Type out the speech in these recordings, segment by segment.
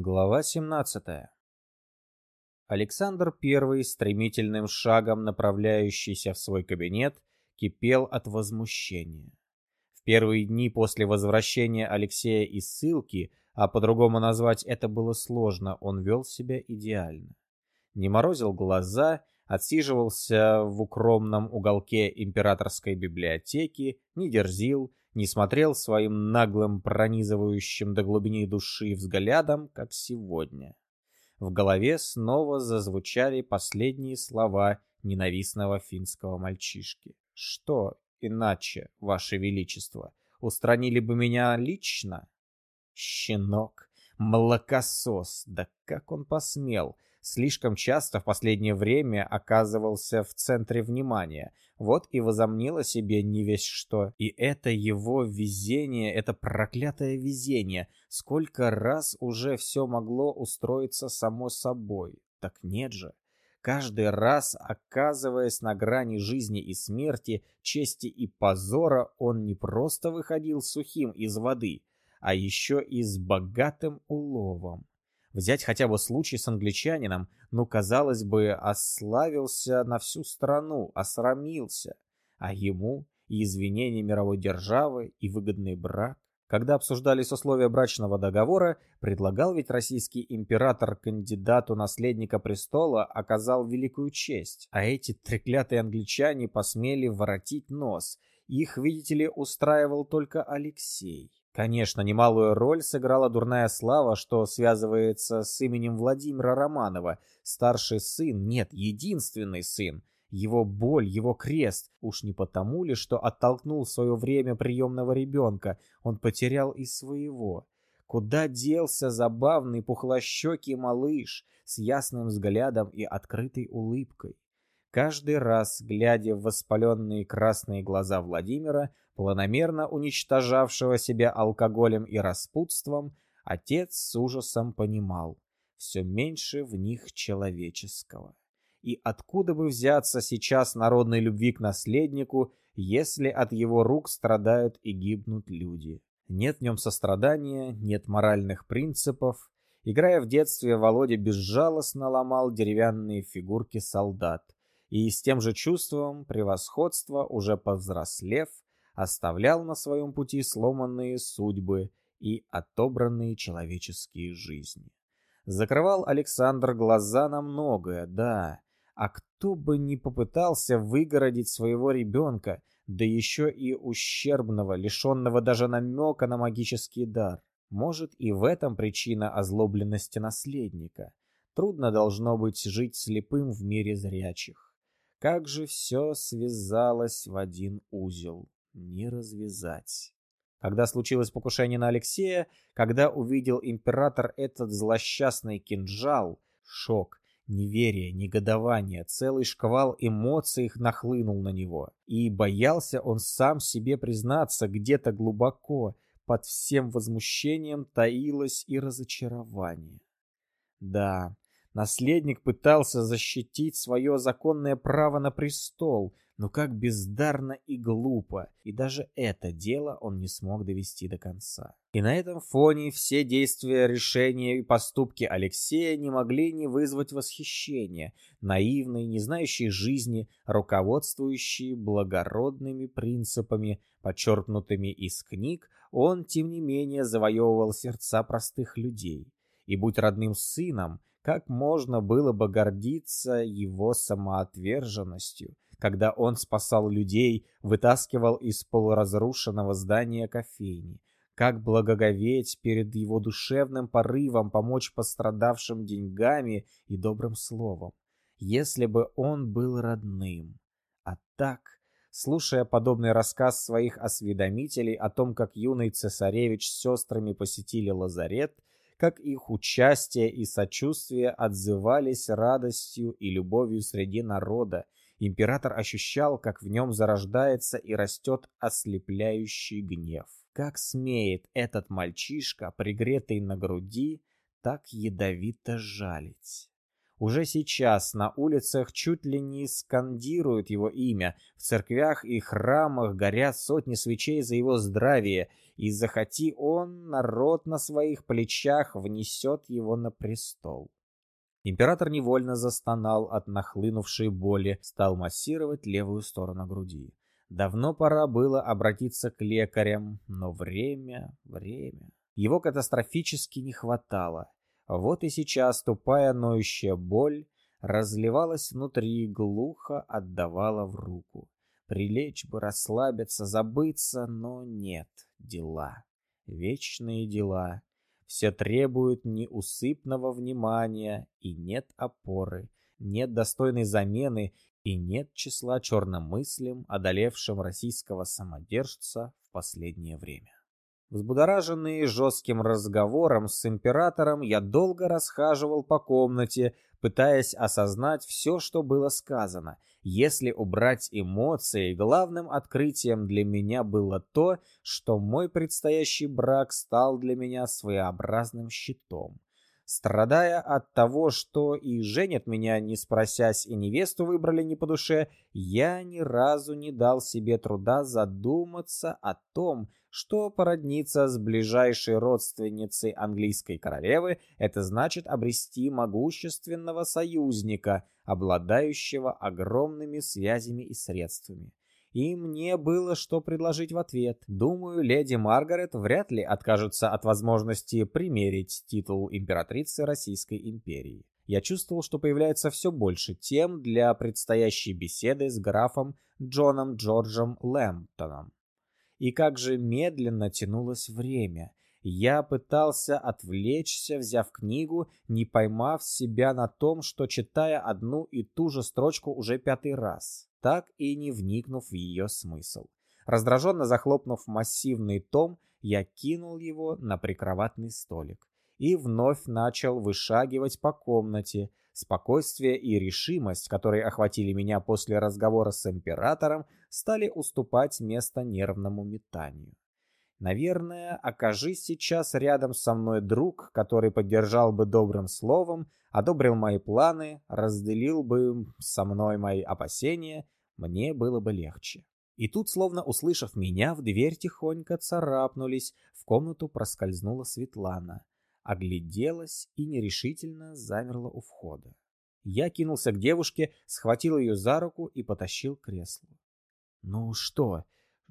Глава 17. Александр I, стремительным шагом направляющийся в свой кабинет, кипел от возмущения. В первые дни после возвращения Алексея из ссылки, а по-другому назвать это было сложно, он вел себя идеально. Не морозил глаза, отсиживался в укромном уголке императорской библиотеки, не дерзил, не смотрел своим наглым, пронизывающим до глубины души взглядом, как сегодня. В голове снова зазвучали последние слова ненавистного финского мальчишки. «Что иначе, Ваше Величество? Устранили бы меня лично?» «Щенок! Молокосос! Да как он посмел!» Слишком часто в последнее время оказывался в центре внимания. Вот и возомнил о себе не весь что. И это его везение, это проклятое везение. Сколько раз уже все могло устроиться само собой. Так нет же. Каждый раз, оказываясь на грани жизни и смерти, чести и позора, он не просто выходил сухим из воды, а еще и с богатым уловом. Взять хотя бы случай с англичанином, ну, казалось бы, ославился на всю страну, осрамился. А ему и извинения мировой державы, и выгодный брак. Когда обсуждались условия брачного договора, предлагал ведь российский император кандидату наследника престола оказал великую честь. А эти треклятые англичане посмели воротить нос. Их, видите ли, устраивал только Алексей. Конечно, немалую роль сыграла дурная слава, что связывается с именем Владимира Романова. Старший сын, нет, единственный сын. Его боль, его крест. Уж не потому ли, что оттолкнул в свое время приемного ребенка, он потерял и своего. Куда делся забавный пухлощекий малыш с ясным взглядом и открытой улыбкой? Каждый раз, глядя в воспаленные красные глаза Владимира, планомерно уничтожавшего себя алкоголем и распутством, отец с ужасом понимал, все меньше в них человеческого. И откуда бы взяться сейчас народной любви к наследнику, если от его рук страдают и гибнут люди? Нет в нем сострадания, нет моральных принципов. Играя в детстве, Володя безжалостно ломал деревянные фигурки солдат, и с тем же чувством превосходства, уже повзрослев, оставлял на своем пути сломанные судьбы и отобранные человеческие жизни. Закрывал Александр глаза на многое, да, а кто бы не попытался выгородить своего ребенка, да еще и ущербного, лишенного даже намека на магический дар. Может и в этом причина озлобленности наследника. Трудно должно быть жить слепым в мире зрячих. Как же все связалось в один узел, не развязать. Когда случилось покушение на Алексея, когда увидел император этот злосчастный кинжал, шок, неверие, негодование, целый шквал эмоций их нахлынул на него. И боялся он сам себе признаться где-то глубоко, под всем возмущением таилось и разочарование. Да, Наследник пытался защитить свое законное право на престол, но как бездарно и глупо, и даже это дело он не смог довести до конца. И на этом фоне все действия, решения и поступки Алексея не могли не вызвать восхищения, наивный, не знающий жизни, руководствующий благородными принципами, подчеркнутыми из книг, он, тем не менее, завоевывал сердца простых людей. И будь родным сыном, как можно было бы гордиться его самоотверженностью, когда он спасал людей, вытаскивал из полуразрушенного здания кофейни? Как благоговеть перед его душевным порывом помочь пострадавшим деньгами и добрым словом, если бы он был родным? А так, слушая подобный рассказ своих осведомителей о том, как юный цесаревич с сестрами посетили лазарет, как их участие и сочувствие отзывались радостью и любовью среди народа. Император ощущал, как в нем зарождается и растет ослепляющий гнев. Как смеет этот мальчишка, пригретый на груди, так ядовито жалить? Уже сейчас на улицах чуть ли не скандируют его имя, в церквях и храмах горят сотни свечей за его здравие, и захоти он, народ на своих плечах внесет его на престол. Император невольно застонал от нахлынувшей боли, стал массировать левую сторону груди. Давно пора было обратиться к лекарям, но время, время... Его катастрофически не хватало. Вот и сейчас тупая ноющая боль разливалась внутри и глухо отдавала в руку. Прилечь бы, расслабиться, забыться, но нет, дела. Вечные дела. Все требуют неусыпного внимания, и нет опоры, нет достойной замены, и нет числа черномыслим, одолевшим российского самодержца в последнее время. Взбудораженный жестким разговором с императором, я долго расхаживал по комнате, пытаясь осознать все, что было сказано. Если убрать эмоции, главным открытием для меня было то, что мой предстоящий брак стал для меня своеобразным щитом. Страдая от того, что и женят меня, не спросясь, и невесту выбрали не по душе, я ни разу не дал себе труда задуматься о том, что породниться с ближайшей родственницей английской королевы – это значит обрести могущественного союзника, обладающего огромными связями и средствами и мне было что предложить в ответ. Думаю, леди Маргарет вряд ли откажется от возможности примерить титул императрицы Российской империи. Я чувствовал, что появляется все больше тем для предстоящей беседы с графом Джоном Джорджем Лэмптоном. И как же медленно тянулось время. Я пытался отвлечься, взяв книгу, не поймав себя на том, что читая одну и ту же строчку уже пятый раз так и не вникнув в ее смысл. Раздраженно захлопнув массивный том, я кинул его на прикроватный столик и вновь начал вышагивать по комнате. Спокойствие и решимость, которые охватили меня после разговора с императором, стали уступать место нервному метанию. Наверное, окажись сейчас рядом со мной друг, который поддержал бы добрым словом, одобрил мои планы, разделил бы со мной мои опасения, мне было бы легче. И тут, словно услышав меня, в дверь тихонько царапнулись, в комнату проскользнула Светлана, огляделась и нерешительно замерла у входа. Я кинулся к девушке, схватил ее за руку и потащил к креслу. «Ну что,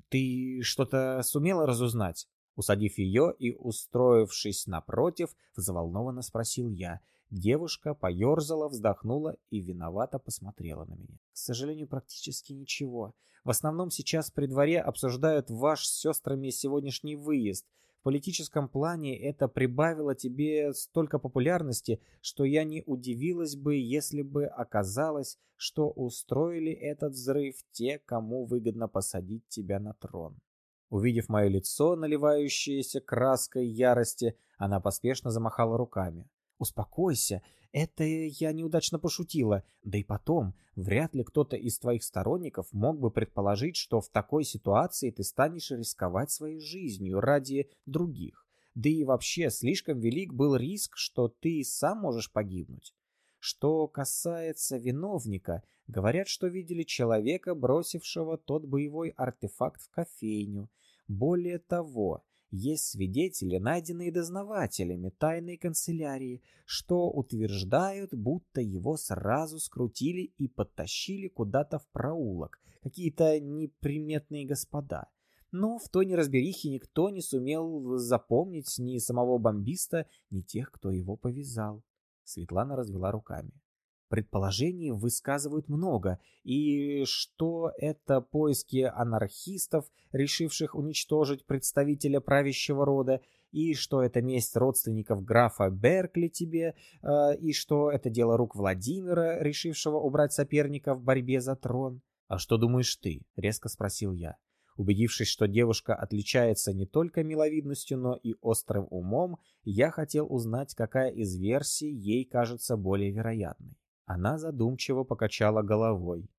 ты что-то сумела разузнать?» Усадив ее и устроившись напротив, взволнованно спросил я. Девушка поерзала, вздохнула и виновато посмотрела на меня. К сожалению, практически ничего. В основном сейчас при дворе обсуждают ваш с сестрами сегодняшний выезд. В политическом плане это прибавило тебе столько популярности, что я не удивилась бы, если бы оказалось, что устроили этот взрыв те, кому выгодно посадить тебя на трон. Увидев мое лицо, наливающееся краской ярости, она поспешно замахала руками. «Успокойся, это я неудачно пошутила. Да и потом, вряд ли кто-то из твоих сторонников мог бы предположить, что в такой ситуации ты станешь рисковать своей жизнью ради других. Да и вообще, слишком велик был риск, что ты сам можешь погибнуть. Что касается виновника, говорят, что видели человека, бросившего тот боевой артефакт в кофейню. Более того, есть свидетели, найденные дознавателями тайной канцелярии, что утверждают, будто его сразу скрутили и подтащили куда-то в проулок какие-то неприметные господа. Но в той неразберихе никто не сумел запомнить ни самого бомбиста, ни тех, кто его повязал. Светлана развела руками. Предположений высказывают много, и что это поиски анархистов, решивших уничтожить представителя правящего рода, и что это месть родственников графа Беркли тебе, э, и что это дело рук Владимира, решившего убрать соперника в борьбе за трон. «А что думаешь ты?» — резко спросил я. Убедившись, что девушка отличается не только миловидностью, но и острым умом, я хотел узнать, какая из версий ей кажется более вероятной. Она задумчиво покачала головой.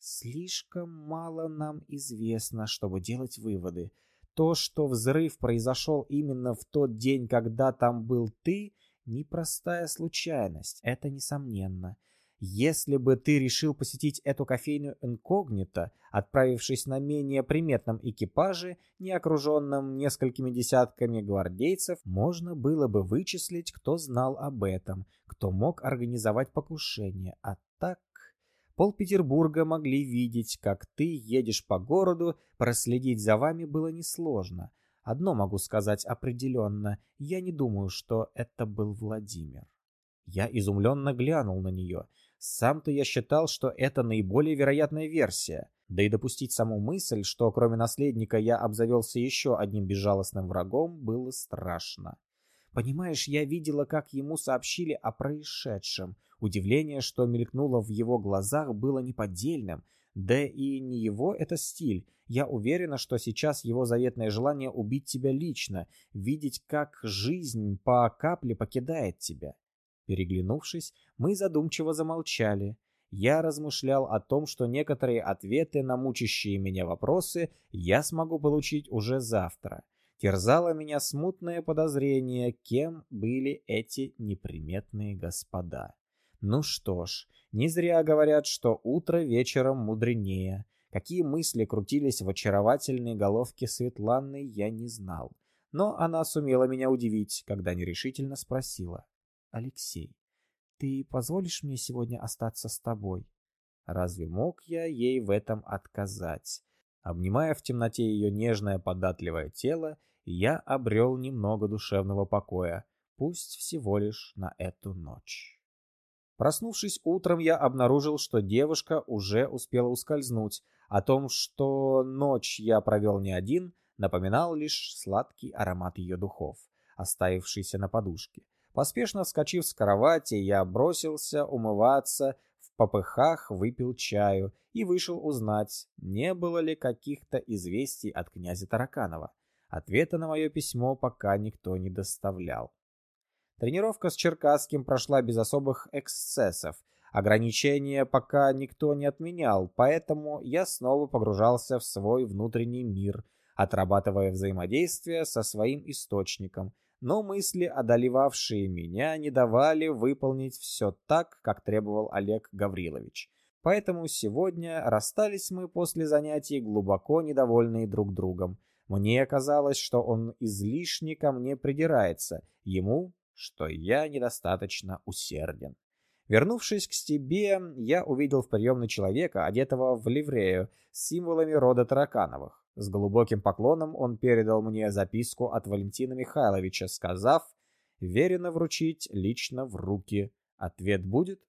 Слишком мало нам известно, чтобы делать выводы. То, что взрыв произошел именно в тот день, когда там был ты, непростая случайность, это несомненно. Если бы ты решил посетить эту кофейню инкогнито, отправившись на менее приметном экипаже, не окруженном несколькими десятками гвардейцев, можно было бы вычислить, кто знал об этом, кто мог организовать покушение. А так... Пол Петербурга могли видеть, как ты едешь по городу, проследить за вами было несложно. Одно могу сказать определенно, я не думаю, что это был Владимир. Я изумленно глянул на нее. Сам-то я считал, что это наиболее вероятная версия. Да и допустить саму мысль, что кроме наследника я обзавелся еще одним безжалостным врагом, было страшно. Понимаешь, я видела, как ему сообщили о происшедшем. Удивление, что мелькнуло в его глазах, было неподдельным. Да и не его это стиль. Я уверена, что сейчас его заветное желание убить тебя лично, видеть, как жизнь по капле покидает тебя. Переглянувшись, мы задумчиво замолчали. Я размышлял о том, что некоторые ответы на мучащие меня вопросы я смогу получить уже завтра. Терзало меня смутное подозрение, кем были эти неприметные господа. Ну что ж, не зря говорят, что утро вечером мудренее. Какие мысли крутились в очаровательной головке Светланы, я не знал. Но она сумела меня удивить, когда нерешительно спросила. Алексей, ты позволишь мне сегодня остаться с тобой? Разве мог я ей в этом отказать? Обнимая в темноте ее нежное податливое тело, я обрел немного душевного покоя, пусть всего лишь на эту ночь. Проснувшись утром, я обнаружил, что девушка уже успела ускользнуть. О том, что ночь я провел не один, напоминал лишь сладкий аромат ее духов, оставившийся на подушке. Поспешно вскочив с кровати, я бросился умываться, в попыхах выпил чаю и вышел узнать, не было ли каких-то известий от князя Тараканова. Ответа на мое письмо пока никто не доставлял. Тренировка с Черкасским прошла без особых эксцессов. Ограничения пока никто не отменял, поэтому я снова погружался в свой внутренний мир, отрабатывая взаимодействие со своим источником – но мысли, одолевавшие меня, не давали выполнить все так, как требовал Олег Гаврилович. Поэтому сегодня расстались мы после занятий глубоко недовольные друг другом. Мне казалось, что он излишне ко мне придирается, ему, что я недостаточно усерден. Вернувшись к себе, я увидел в приемной человека, одетого в ливрею, с символами рода Таракановых. С глубоким поклоном он передал мне записку от Валентина Михайловича, сказав, верено вручить лично в руки. Ответ будет?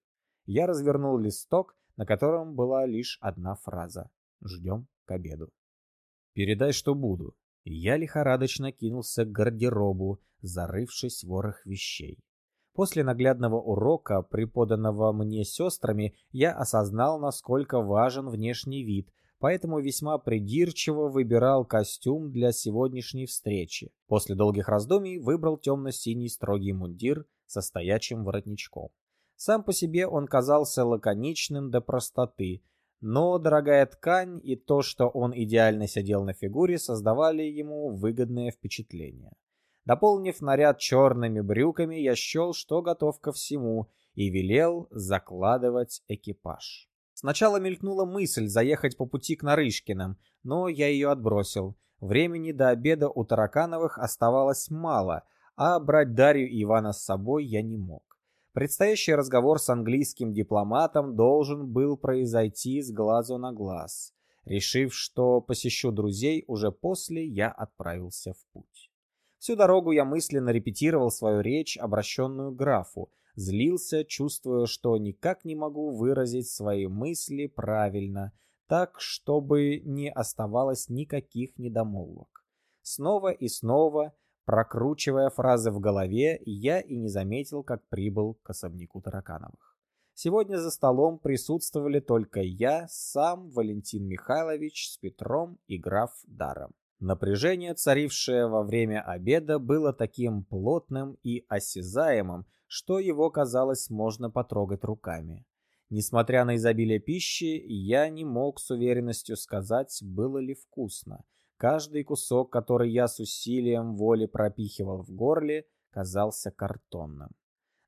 Я развернул листок, на котором была лишь одна фраза. Ждем к обеду. Передай, что буду. Я лихорадочно кинулся к гардеробу, зарывшись в ворох вещей. После наглядного урока, преподанного мне сестрами, я осознал, насколько важен внешний вид, поэтому весьма придирчиво выбирал костюм для сегодняшней встречи. После долгих раздумий выбрал темно-синий строгий мундир со стоячим воротничком. Сам по себе он казался лаконичным до простоты, но дорогая ткань и то, что он идеально сидел на фигуре, создавали ему выгодное впечатление. Дополнив наряд черными брюками, я счел, что готов ко всему, и велел закладывать экипаж. Сначала мелькнула мысль заехать по пути к Нарышкиным, но я ее отбросил. Времени до обеда у Таракановых оставалось мало, а брать Дарью и Ивана с собой я не мог. Предстоящий разговор с английским дипломатом должен был произойти с глазу на глаз. Решив, что посещу друзей, уже после я отправился в путь. Всю дорогу я мысленно репетировал свою речь, обращенную к графу, злился, чувствуя, что никак не могу выразить свои мысли правильно, так, чтобы не оставалось никаких недомолвок. Снова и снова, прокручивая фразы в голове, я и не заметил, как прибыл к особняку Таракановых. Сегодня за столом присутствовали только я, сам Валентин Михайлович с Петром и граф Даром. Напряжение, царившее во время обеда, было таким плотным и осязаемым, что его, казалось, можно потрогать руками. Несмотря на изобилие пищи, я не мог с уверенностью сказать, было ли вкусно. Каждый кусок, который я с усилием воли пропихивал в горле, казался картонным.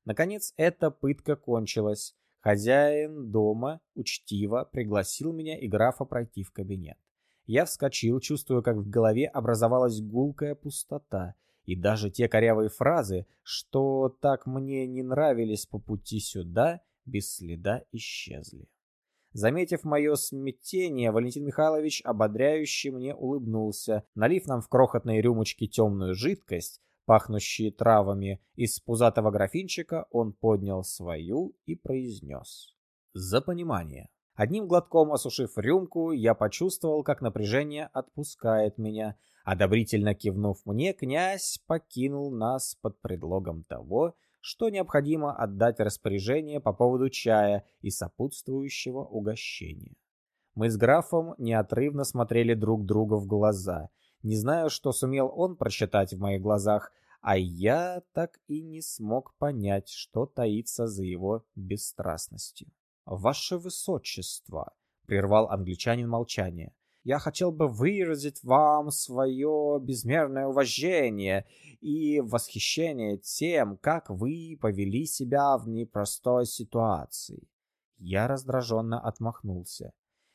Наконец, эта пытка кончилась. Хозяин дома учтиво пригласил меня и графа пройти в кабинет. Я вскочил, чувствуя, как в голове образовалась гулкая пустота, и даже те корявые фразы, что так мне не нравились по пути сюда, без следа исчезли. Заметив мое смятение, Валентин Михайлович ободряюще мне улыбнулся, налив нам в крохотные рюмочки темную жидкость, пахнущие травами, из пузатого графинчика он поднял свою и произнес. «За понимание». Одним глотком осушив рюмку, я почувствовал, как напряжение отпускает меня. Одобрительно кивнув мне, князь покинул нас под предлогом того, что необходимо отдать распоряжение по поводу чая и сопутствующего угощения. Мы с графом неотрывно смотрели друг друга в глаза. Не знаю, что сумел он прочитать в моих глазах, а я так и не смог понять, что таится за его бесстрастностью. «Ваше Высочество», — прервал англичанин молчание, я хотел бы выразить вам свое безмерное уважение и восхищение тем, как вы повели себя в непростой ситуации. Я раздраженно отмахнулся.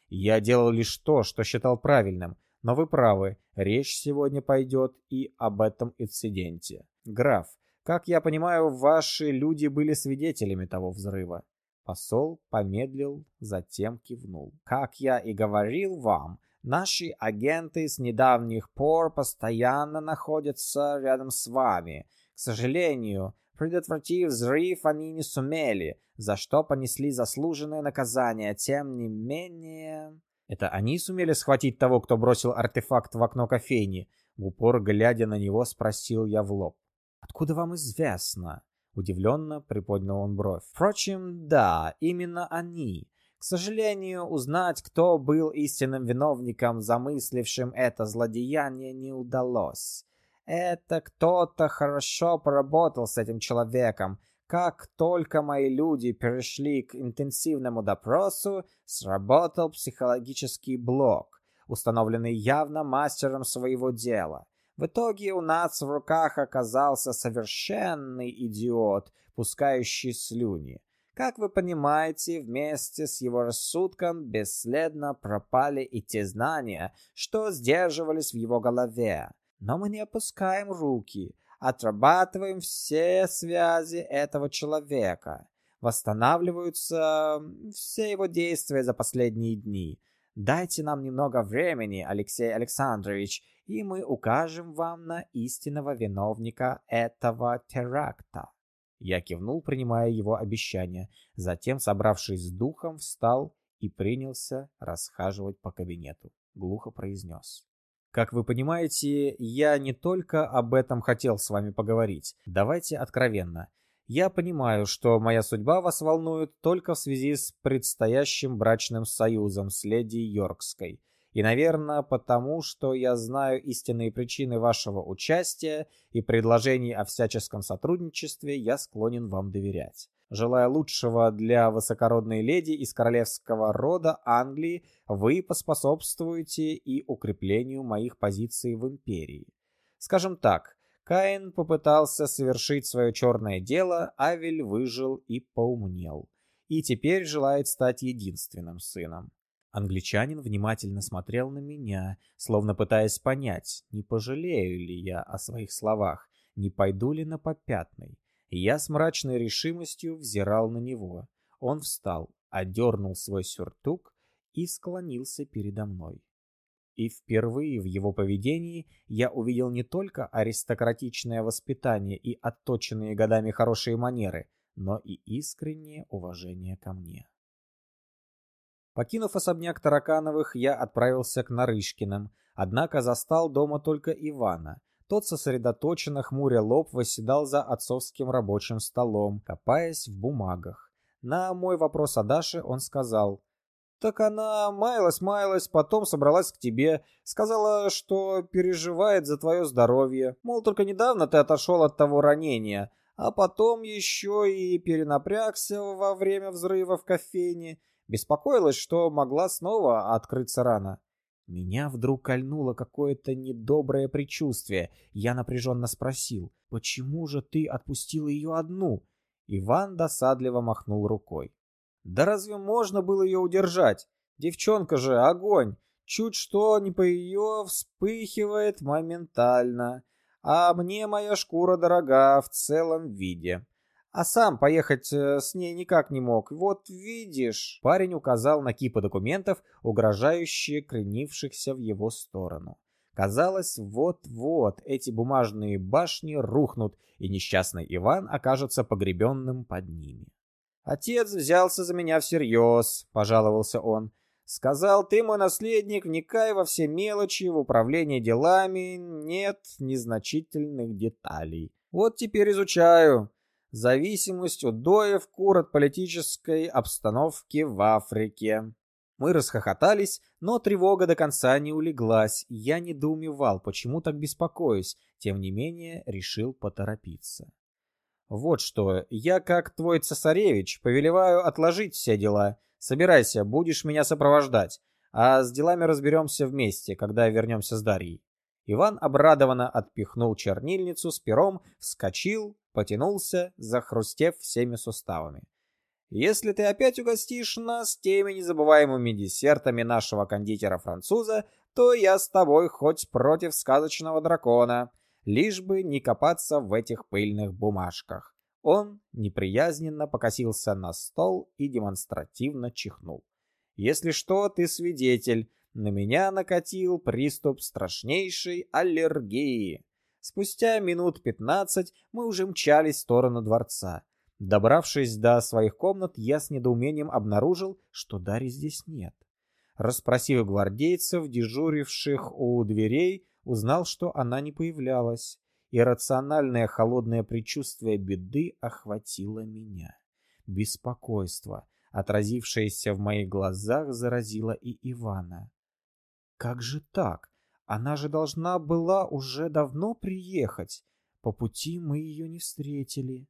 Я делал лишь то, что считал правильным, но вы правы, речь сегодня пойдет и об этом инциденте. Граф, как я понимаю, ваши люди были свидетелями того взрыва. Посол помедлил, затем кивнул. Как я и говорил вам, Наши агенты с недавних пор постоянно находятся рядом с вами. К сожалению, предотвратив взрыв они не сумели, за что понесли заслуженное наказание. Тем не менее... Это они сумели схватить того, кто бросил артефакт в окно кофейни? В упор, глядя на него, спросил я в лоб. «Откуда вам известно?» Удивленно приподнял он бровь. «Впрочем, да, именно они. К сожалению, узнать, кто был истинным виновником, замыслившим это злодеяние, не удалось. Это кто-то хорошо поработал с этим человеком. Как только мои люди перешли к интенсивному допросу, сработал психологический блок, установленный явно мастером своего дела. В итоге у нас в руках оказался совершенный идиот, пускающий слюни. Как вы понимаете, вместе с его рассудком бесследно пропали и те знания, что сдерживались в его голове. Но мы не опускаем руки, отрабатываем все связи этого человека. Восстанавливаются все его действия за последние дни. Дайте нам немного времени, Алексей Александрович, и мы укажем вам на истинного виновника этого теракта. Я кивнул, принимая его обещание. Затем, собравшись с духом, встал и принялся расхаживать по кабинету. Глухо произнес. Как вы понимаете, я не только об этом хотел с вами поговорить. Давайте откровенно. Я понимаю, что моя судьба вас волнует только в связи с предстоящим брачным союзом с леди Йоркской – и, наверное, потому, что я знаю истинные причины вашего участия и предложений о всяческом сотрудничестве, я склонен вам доверять. Желая лучшего для высокородной леди из королевского рода Англии, вы поспособствуете и укреплению моих позиций в империи. Скажем так, Каин попытался совершить свое черное дело, Авель выжил и поумнел. И теперь желает стать единственным сыном. Англичанин внимательно смотрел на меня, словно пытаясь понять, не пожалею ли я о своих словах, не пойду ли на попятный. Я с мрачной решимостью взирал на него. Он встал, одернул свой сюртук и склонился передо мной. И впервые в его поведении я увидел не только аристократичное воспитание и отточенные годами хорошие манеры, но и искреннее уважение ко мне. Покинув особняк Таракановых, я отправился к Нарышкиным, однако застал дома только Ивана. Тот сосредоточенно, хмуря лоб, восседал за отцовским рабочим столом, копаясь в бумагах. На мой вопрос о Даше он сказал, «Так она маялась-маялась, потом собралась к тебе, сказала, что переживает за твое здоровье, мол, только недавно ты отошел от того ранения, а потом еще и перенапрягся во время взрыва в кофейне». Беспокоилась, что могла снова открыться рана. Меня вдруг кольнуло какое-то недоброе предчувствие. Я напряженно спросил, почему же ты отпустила ее одну? Иван досадливо махнул рукой. Да разве можно было ее удержать? Девчонка же огонь. Чуть что не по ее вспыхивает моментально. А мне моя шкура дорога в целом виде. А сам поехать э, с ней никак не мог. Вот видишь. Парень указал на кипы документов, угрожающие кренившихся в его сторону. Казалось, вот-вот эти бумажные башни рухнут, и несчастный Иван окажется погребенным под ними. «Отец взялся за меня всерьез», — пожаловался он. «Сказал, ты мой наследник, вникай во все мелочи, в управление делами, нет незначительных деталей. Вот теперь изучаю. Зависимость удоев кур от политической обстановки в Африке». Мы расхохотались, но тревога до конца не улеглась. Я недоумевал, почему так беспокоюсь, тем не менее решил поторопиться. Вот что, я, как твой цесаревич, повелеваю отложить все дела. Собирайся, будешь меня сопровождать. А с делами разберемся вместе, когда вернемся с Дарьей. Иван обрадованно отпихнул чернильницу с пером, вскочил, потянулся, захрустев всеми суставами. Если ты опять угостишь нас теми незабываемыми десертами нашего кондитера-француза, то я с тобой хоть против сказочного дракона лишь бы не копаться в этих пыльных бумажках. Он неприязненно покосился на стол и демонстративно чихнул. «Если что, ты свидетель. На меня накатил приступ страшнейшей аллергии». Спустя минут пятнадцать мы уже мчались в сторону дворца. Добравшись до своих комнат, я с недоумением обнаружил, что Дарьи здесь нет. Расспросив гвардейцев, дежуривших у дверей, узнал, что она не появлялась. Иррациональное холодное предчувствие беды охватило меня. Беспокойство, отразившееся в моих глазах, заразило и Ивана. Как же так? Она же должна была уже давно приехать. По пути мы ее не встретили.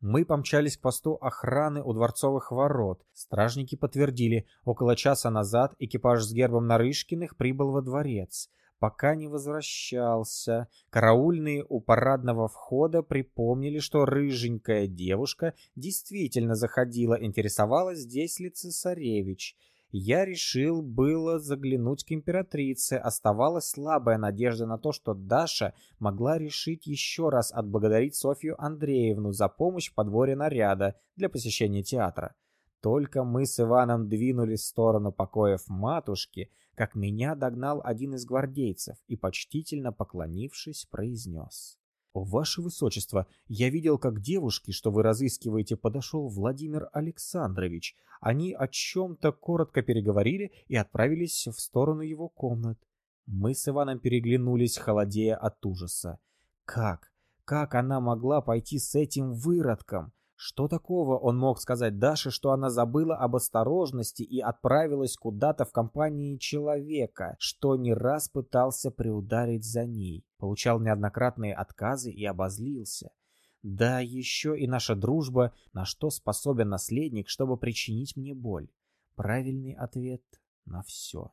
Мы помчались к посту охраны у дворцовых ворот. Стражники подтвердили, около часа назад экипаж с гербом Нарышкиных прибыл во дворец пока не возвращался. Караульные у парадного входа припомнили, что рыженькая девушка действительно заходила, интересовалась, здесь ли цесаревич. Я решил было заглянуть к императрице. Оставалась слабая надежда на то, что Даша могла решить еще раз отблагодарить Софью Андреевну за помощь в подборе наряда для посещения театра. Только мы с Иваном двинулись в сторону покоев матушки, как меня догнал один из гвардейцев и, почтительно поклонившись, произнес. «Ваше Высочество, я видел, как девушки, что вы разыскиваете, подошел Владимир Александрович. Они о чем-то коротко переговорили и отправились в сторону его комнат. Мы с Иваном переглянулись, холодея от ужаса. Как? Как она могла пойти с этим выродком? Что такого он мог сказать Даше, что она забыла об осторожности и отправилась куда-то в компании человека, что не раз пытался приударить за ней, получал неоднократные отказы и обозлился? Да еще и наша дружба, на что способен наследник, чтобы причинить мне боль. Правильный ответ на все.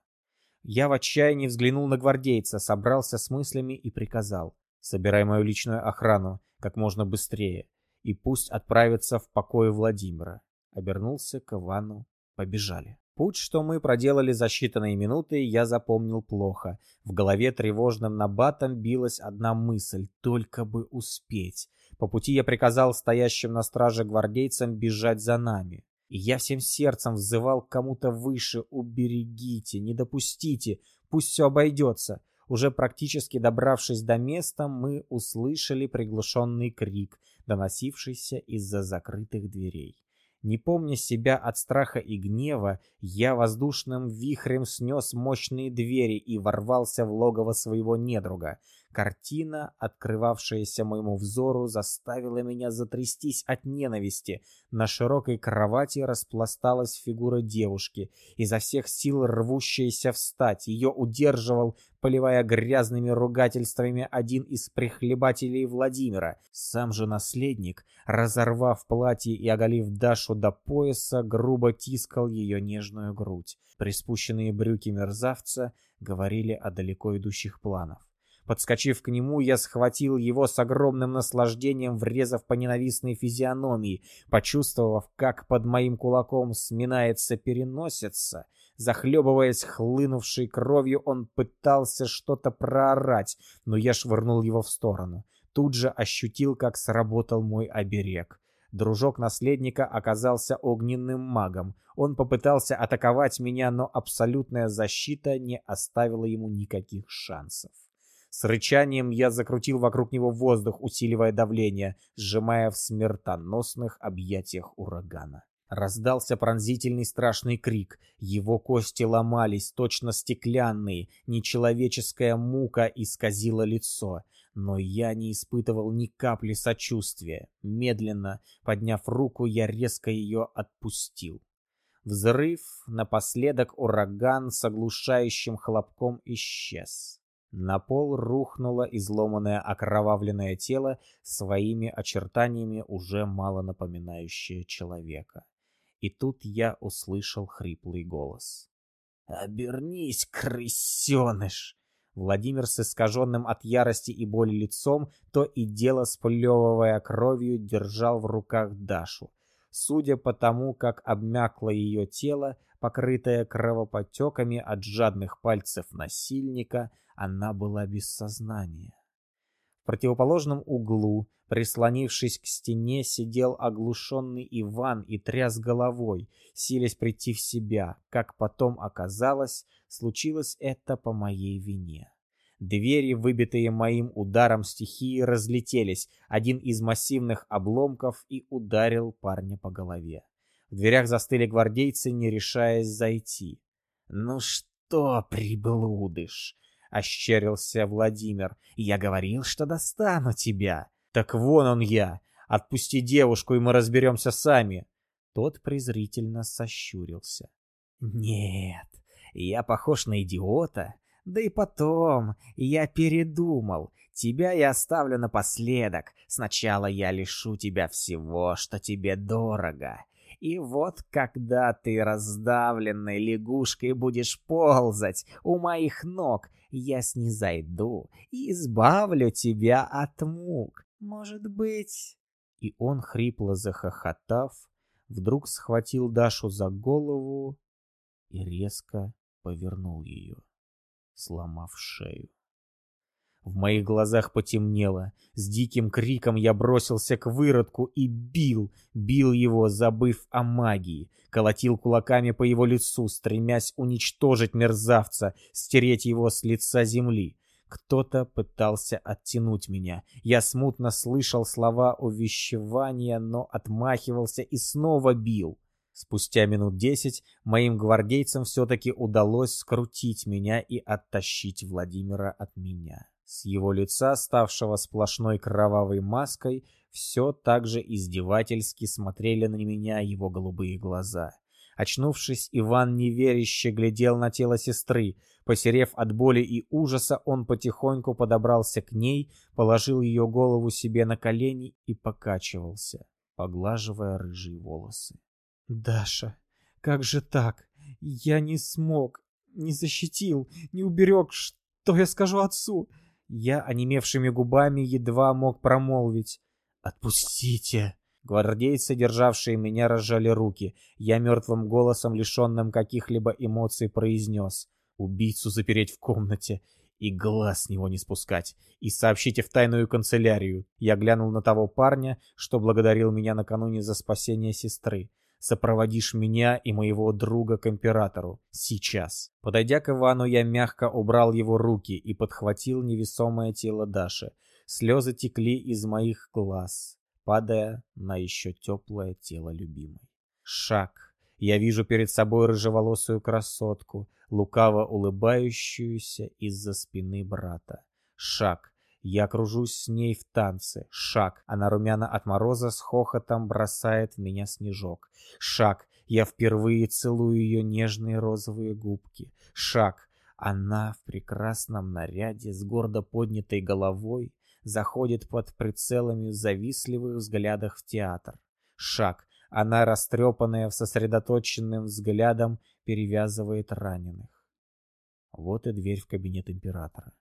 Я в отчаянии взглянул на гвардейца, собрался с мыслями и приказал. Собирай мою личную охрану как можно быстрее и пусть отправится в покое Владимира. Обернулся к Ивану. Побежали. Путь, что мы проделали за считанные минуты, я запомнил плохо. В голове тревожным набатом билась одна мысль — только бы успеть. По пути я приказал стоящим на страже гвардейцам бежать за нами. И я всем сердцем взывал кому-то выше «Уберегите, не допустите, пусть все обойдется». Уже практически добравшись до места, мы услышали приглушенный крик, доносившийся из-за закрытых дверей. Не помня себя от страха и гнева, я воздушным вихрем снес мощные двери и ворвался в логово своего недруга. Картина, открывавшаяся моему взору, заставила меня затрястись от ненависти. На широкой кровати распласталась фигура девушки, изо всех сил рвущаяся встать. Ее удерживал, поливая грязными ругательствами, один из прихлебателей Владимира. Сам же наследник, разорвав платье и оголив Дашу до пояса, грубо тискал ее нежную грудь. Приспущенные брюки мерзавца говорили о далеко идущих планах. Подскочив к нему, я схватил его с огромным наслаждением, врезав по ненавистной физиономии, почувствовав, как под моим кулаком сминается переносица. Захлебываясь хлынувшей кровью, он пытался что-то проорать, но я швырнул его в сторону. Тут же ощутил, как сработал мой оберег. Дружок наследника оказался огненным магом. Он попытался атаковать меня, но абсолютная защита не оставила ему никаких шансов. С рычанием я закрутил вокруг него воздух, усиливая давление, сжимая в смертоносных объятиях урагана. Раздался пронзительный страшный крик. Его кости ломались, точно стеклянные. Нечеловеческая мука исказила лицо. Но я не испытывал ни капли сочувствия. Медленно, подняв руку, я резко ее отпустил. Взрыв, напоследок ураган с оглушающим хлопком исчез. На пол рухнуло изломанное окровавленное тело, своими очертаниями уже мало напоминающее человека. И тут я услышал хриплый голос. «Обернись, крысеныш!» Владимир с искаженным от ярости и боли лицом, то и дело сплевывая кровью, держал в руках Дашу. Судя по тому, как обмякло ее тело, покрытое кровоподтеками от жадных пальцев насильника, она была без сознания. В противоположном углу, прислонившись к стене, сидел оглушенный Иван и тряс головой, силясь прийти в себя. Как потом оказалось, случилось это по моей вине. Двери, выбитые моим ударом стихии, разлетелись. Один из массивных обломков и ударил парня по голове. В дверях застыли гвардейцы, не решаясь зайти. «Ну что, приблудыш?» — ощерился Владимир. «Я говорил, что достану тебя». «Так вон он я! Отпусти девушку, и мы разберемся сами!» Тот презрительно сощурился. «Нет, я похож на идиота. Да и потом, я передумал. Тебя я оставлю напоследок. Сначала я лишу тебя всего, что тебе дорого. И вот когда ты раздавленной лягушкой будешь ползать у моих ног, я снизойду и избавлю тебя от мук. Может быть...» И он, хрипло захохотав, вдруг схватил Дашу за голову и резко повернул ее, сломав шею. В моих глазах потемнело. С диким криком я бросился к выродку и бил, бил его, забыв о магии. Колотил кулаками по его лицу, стремясь уничтожить мерзавца, стереть его с лица земли. Кто-то пытался оттянуть меня. Я смутно слышал слова увещевания, но отмахивался и снова бил. Спустя минут десять моим гвардейцам все-таки удалось скрутить меня и оттащить Владимира от меня. С его лица, ставшего сплошной кровавой маской, все так же издевательски смотрели на меня его голубые глаза. Очнувшись, Иван неверяще глядел на тело сестры. Посерев от боли и ужаса, он потихоньку подобрался к ней, положил ее голову себе на колени и покачивался, поглаживая рыжие волосы. Даша, как же так? Я не смог, не защитил, не уберег. Что я скажу отцу? Я онемевшими губами едва мог промолвить. «Отпустите!» Гвардейцы, державшие меня, разжали руки. Я мертвым голосом, лишенным каких-либо эмоций, произнес. «Убийцу запереть в комнате и глаз с него не спускать. И сообщите в тайную канцелярию». Я глянул на того парня, что благодарил меня накануне за спасение сестры сопроводишь меня и моего друга к императору. Сейчас. Подойдя к Ивану, я мягко убрал его руки и подхватил невесомое тело Даши. Слезы текли из моих глаз, падая на еще теплое тело любимой. Шаг. Я вижу перед собой рыжеволосую красотку, лукаво улыбающуюся из-за спины брата. Шаг. Я кружусь с ней в танце. Шаг. Она румяна от мороза с хохотом бросает в меня снежок. Шаг. Я впервые целую ее нежные розовые губки. Шаг. Она в прекрасном наряде с гордо поднятой головой заходит под прицелами завистливых взглядах в театр. Шаг. Она, растрепанная в сосредоточенным взглядом, перевязывает раненых. Вот и дверь в кабинет императора.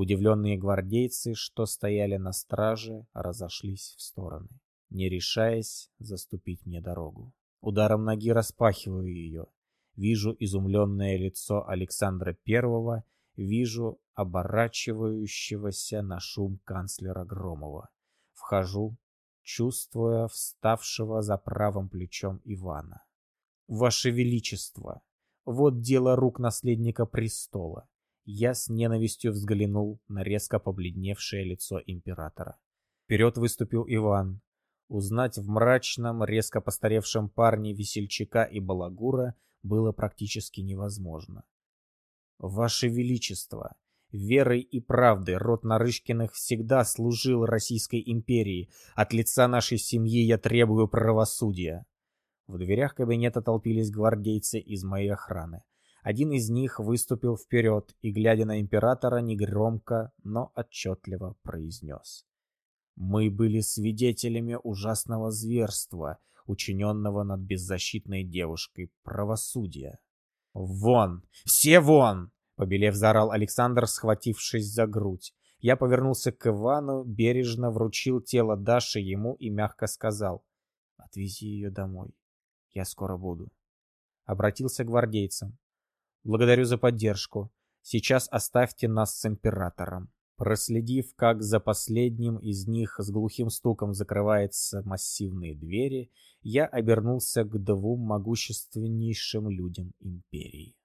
Удивленные гвардейцы, что стояли на страже, разошлись в стороны, не решаясь заступить мне дорогу. Ударом ноги распахиваю ее. Вижу изумленное лицо Александра Первого, вижу оборачивающегося на шум канцлера Громова. Вхожу, чувствуя вставшего за правым плечом Ивана. «Ваше Величество, вот дело рук наследника престола». Я с ненавистью взглянул на резко побледневшее лицо императора. Вперед выступил Иван. Узнать в мрачном, резко постаревшем парне весельчака и балагура было практически невозможно. «Ваше Величество, верой и правдой род Нарышкиных всегда служил Российской империи. От лица нашей семьи я требую правосудия». В дверях кабинета толпились гвардейцы из моей охраны. Один из них выступил вперед и, глядя на императора, негромко, но отчетливо произнес. «Мы были свидетелями ужасного зверства, учиненного над беззащитной девушкой правосудия». «Вон! Все вон!» Побелев, заорал Александр, схватившись за грудь. Я повернулся к Ивану, бережно вручил тело Даши ему и мягко сказал. «Отвези ее домой. Я скоро буду». Обратился к гвардейцам. «Благодарю за поддержку. Сейчас оставьте нас с императором». Проследив, как за последним из них с глухим стуком закрываются массивные двери, я обернулся к двум могущественнейшим людям империи.